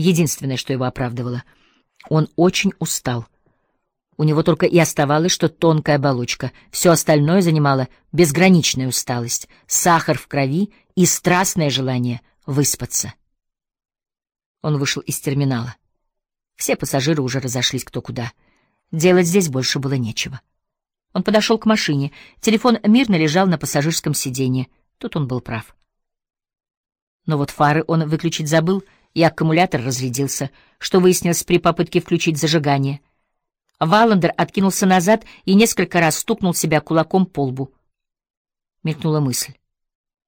единственное, что его оправдывало. Он очень устал. У него только и оставалось, что тонкая оболочка. Все остальное занимала безграничная усталость, сахар в крови и страстное желание выспаться. Он вышел из терминала. Все пассажиры уже разошлись кто куда. Делать здесь больше было нечего. Он подошел к машине. Телефон мирно лежал на пассажирском сиденье. Тут он был прав. Но вот фары он выключить забыл, и аккумулятор разрядился, что выяснилось при попытке включить зажигание. Валандер откинулся назад и несколько раз стукнул себя кулаком по лбу. Мелькнула мысль.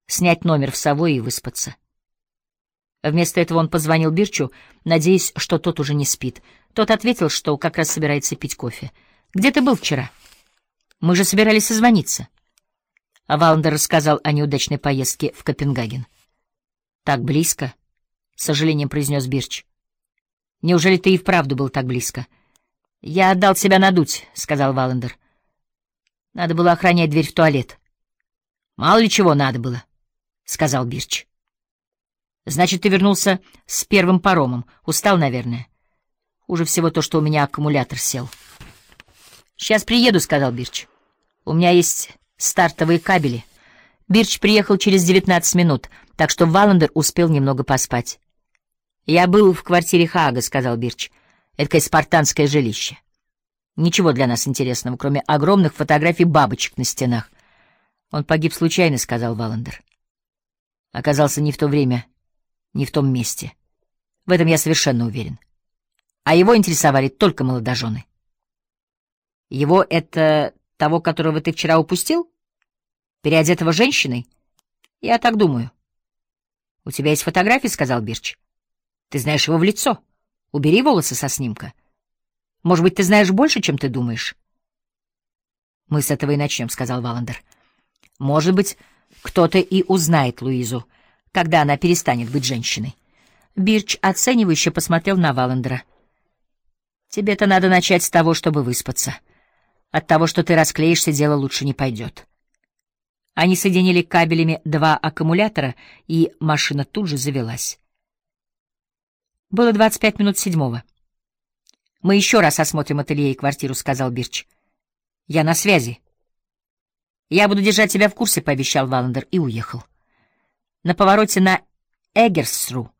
Снять номер в Савой и выспаться. Вместо этого он позвонил Бирчу, надеясь, что тот уже не спит. Тот ответил, что как раз собирается пить кофе. «Где ты был вчера?» Мы же собирались созвониться. А Валандер рассказал о неудачной поездке в Копенгаген. Так близко, — с сожалением произнес Бирч. Неужели ты и вправду был так близко? Я отдал себя надуть, — сказал Валандер. Надо было охранять дверь в туалет. Мало ли чего надо было, — сказал Бирч. Значит, ты вернулся с первым паромом. Устал, наверное. Хуже всего то, что у меня аккумулятор сел. Сейчас приеду, — сказал Бирч. У меня есть стартовые кабели. Бирч приехал через 19 минут, так что Валандер успел немного поспать. «Я был в квартире Хага», — сказал Бирч. «Эдакое спартанское жилище. Ничего для нас интересного, кроме огромных фотографий бабочек на стенах. Он погиб случайно», — сказал Валандер. Оказался не в то время, не в том месте. В этом я совершенно уверен. А его интересовали только молодожены. Его это того, которого ты вчера упустил? Переодетого женщиной? Я так думаю. — У тебя есть фотографии, — сказал Бирч. — Ты знаешь его в лицо. Убери волосы со снимка. Может быть, ты знаешь больше, чем ты думаешь? — Мы с этого и начнем, — сказал Валандер. — Может быть, кто-то и узнает Луизу, когда она перестанет быть женщиной. Бирч оценивающе посмотрел на Валандера. — Тебе-то надо начать с того, чтобы выспаться. — от того, что ты расклеишься, дело лучше не пойдет. Они соединили кабелями два аккумулятора, и машина тут же завелась. Было двадцать пять минут седьмого. «Мы еще раз осмотрим ателье и квартиру», — сказал Бирч. «Я на связи». «Я буду держать тебя в курсе», — пообещал Валандер и уехал. На повороте на Эггерсру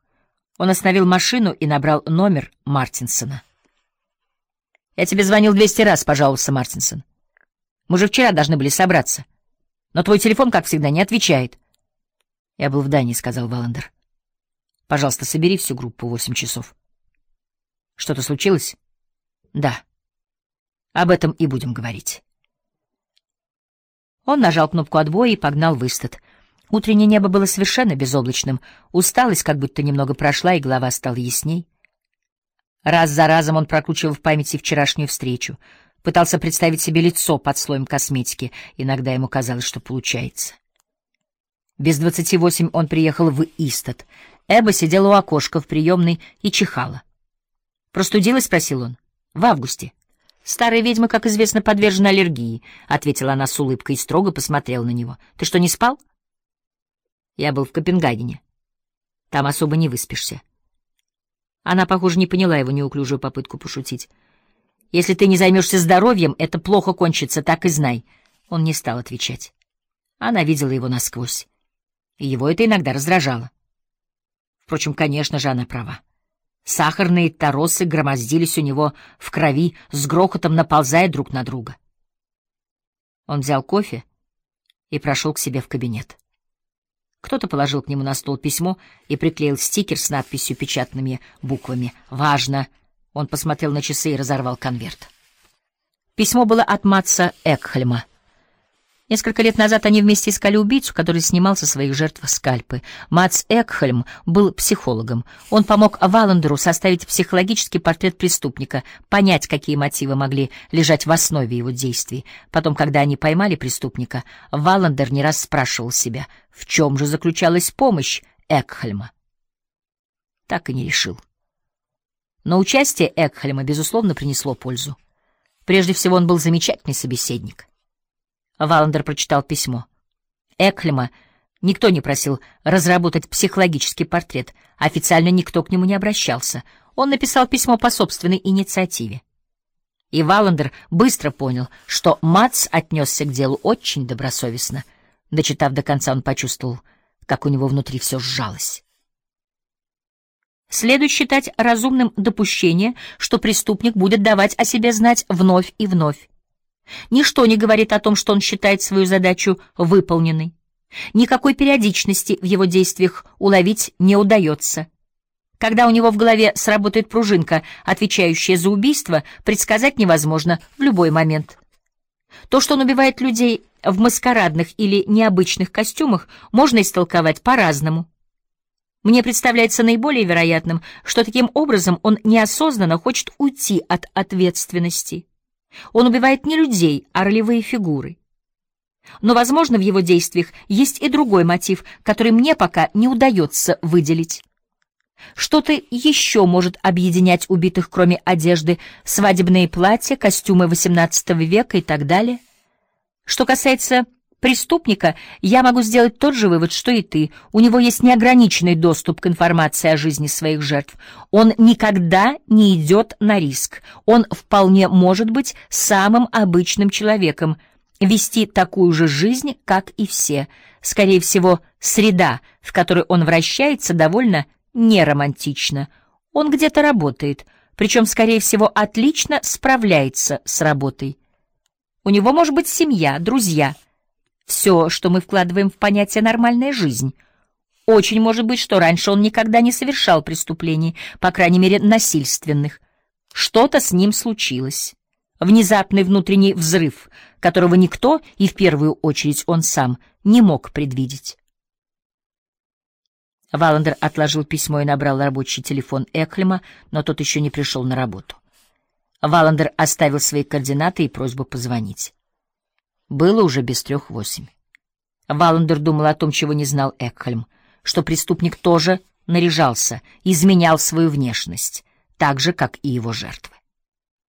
он остановил машину и набрал номер Мартинсона. Я тебе звонил двести раз, пожаловался Мартинсон. Мы же вчера должны были собраться. Но твой телефон, как всегда, не отвечает. Я был в Дании, сказал Валандер. Пожалуйста, собери всю группу в восемь часов. Что-то случилось? Да. Об этом и будем говорить. Он нажал кнопку отбоя и погнал в Истат. Утреннее небо было совершенно безоблачным. Усталость как будто немного прошла, и голова стала ясней. Раз за разом он прокручивал в памяти вчерашнюю встречу, пытался представить себе лицо под слоем косметики, иногда ему казалось, что получается. Без двадцати восемь он приехал в Истат. Эба сидела у окошка в приемной и чихала. «Простудилась?» — спросил он. «В августе». «Старая ведьма, как известно, подвержена аллергии», — ответила она с улыбкой и строго посмотрела на него. «Ты что, не спал?» «Я был в Копенгагене. Там особо не выспишься». Она, похоже, не поняла его неуклюжую попытку пошутить. «Если ты не займешься здоровьем, это плохо кончится, так и знай». Он не стал отвечать. Она видела его насквозь. И его это иногда раздражало. Впрочем, конечно же, она права. Сахарные торосы громоздились у него в крови, с грохотом наползая друг на друга. Он взял кофе и прошел к себе в кабинет. Кто-то положил к нему на стол письмо и приклеил стикер с надписью печатными буквами «Важно». Он посмотрел на часы и разорвал конверт. Письмо было от Матса Экхельма. Несколько лет назад они вместе искали убийцу, который снимал со своих жертв скальпы. Мац Экхельм был психологом. Он помог Валандеру составить психологический портрет преступника, понять, какие мотивы могли лежать в основе его действий. Потом, когда они поймали преступника, Валандер не раз спрашивал себя, в чем же заключалась помощь Экхельма. Так и не решил. Но участие Экхельма, безусловно, принесло пользу. Прежде всего, он был замечательный собеседник. Валандер прочитал письмо. Эклема Никто не просил разработать психологический портрет, официально никто к нему не обращался. Он написал письмо по собственной инициативе. И Валандер быстро понял, что Мац отнесся к делу очень добросовестно. Дочитав до конца, он почувствовал, как у него внутри все сжалось. Следует считать разумным допущение, что преступник будет давать о себе знать вновь и вновь. Ничто не говорит о том, что он считает свою задачу выполненной. Никакой периодичности в его действиях уловить не удается. Когда у него в голове сработает пружинка, отвечающая за убийство, предсказать невозможно в любой момент. То, что он убивает людей в маскарадных или необычных костюмах, можно истолковать по-разному. Мне представляется наиболее вероятным, что таким образом он неосознанно хочет уйти от ответственности. Он убивает не людей, а ролевые фигуры. Но, возможно, в его действиях есть и другой мотив, который мне пока не удается выделить. Что-то еще может объединять убитых, кроме одежды, свадебные платья, костюмы XVIII века и так далее. Что касается преступника, я могу сделать тот же вывод, что и ты. У него есть неограниченный доступ к информации о жизни своих жертв. Он никогда не идет на риск. Он вполне может быть самым обычным человеком — вести такую же жизнь, как и все. Скорее всего, среда, в которой он вращается, довольно неромантична. Он где-то работает, причем, скорее всего, отлично справляется с работой. У него может быть семья, друзья. Все, что мы вкладываем в понятие «нормальная жизнь». Очень может быть, что раньше он никогда не совершал преступлений, по крайней мере, насильственных. Что-то с ним случилось внезапный внутренний взрыв, которого никто, и в первую очередь он сам, не мог предвидеть. Валандер отложил письмо и набрал рабочий телефон Эклема, но тот еще не пришел на работу. Валандер оставил свои координаты и просьбу позвонить. Было уже без трех восемь. Валандер думал о том, чего не знал Экхельм, что преступник тоже наряжался, изменял свою внешность, так же, как и его жертва.